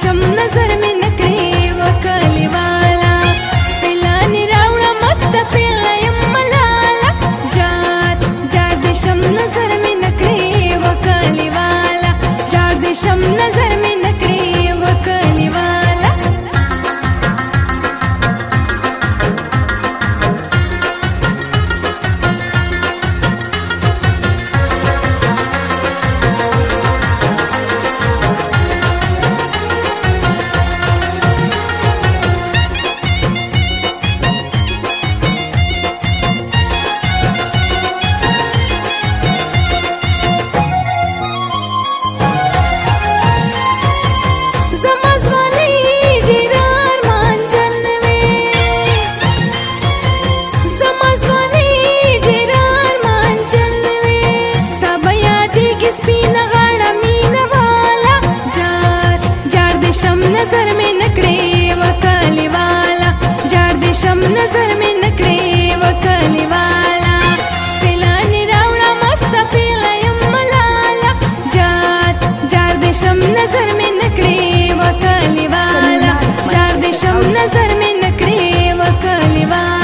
शम नजर में नकड़े वो काले वाला मस्त पिला यम जात जात शम नजर में नकड़े वो काले वाला जात शम नजर سپین غاړه مینه والا جار جار دې شم نظر مې نکړې وکالي والا جار دې شم نظر مې نکړې وکالي والا سپلانې راوړه مست پیلا يم ملالا جار جار دې شم نظر مې نکړې وکالي والا جار دې شم نظر مې نکړې وکالي والا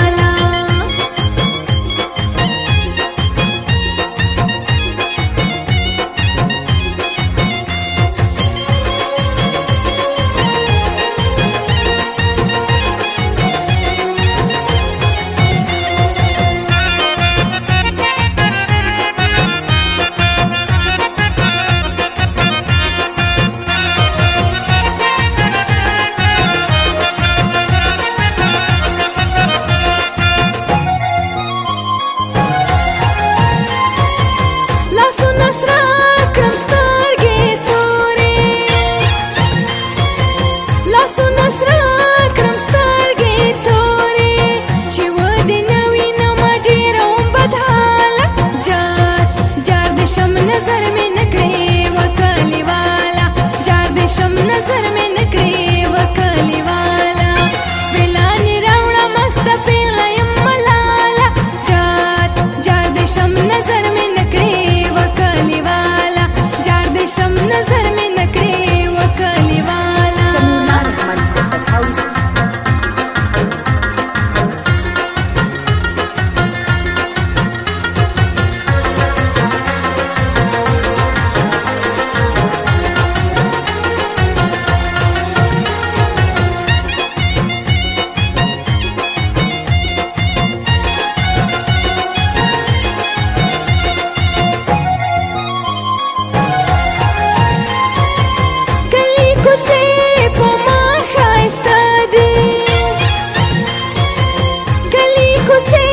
کوڅې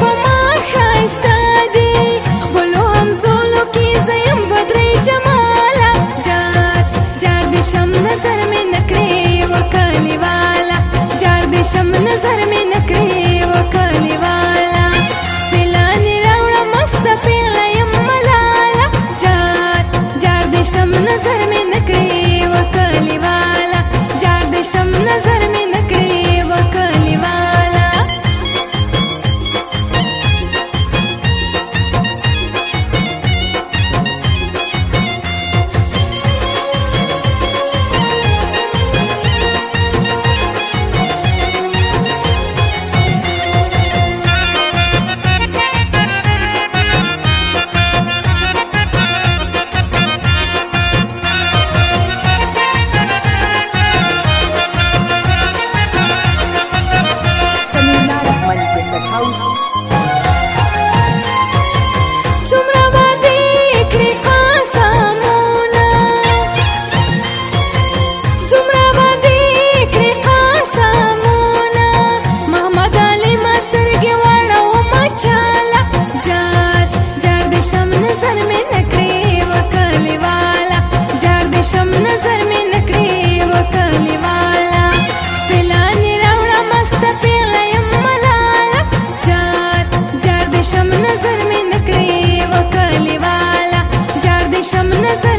په ما ښایسته دي خپلو همزولو کې زه یم دوه درې جماله جار جار دې شم نظر مې نه کړې وه کلیواله جار دې شم نظر مې نه کړې وه کلیواله سپېلانې راوړه مسته پېغله یم ملاله جار جار دې شم نظر مې نه کړې وه کلیواله جار دې شم نظر जाला जार जार देशम नजर में नकरे वो काले वाला जार देशम नजर में नकरे वो काले वाला स्पेला निरावड़ा मस्त पेला यम्मलाला जार जार देशम नजर में नकरे वो काले वाला जार देशम नजर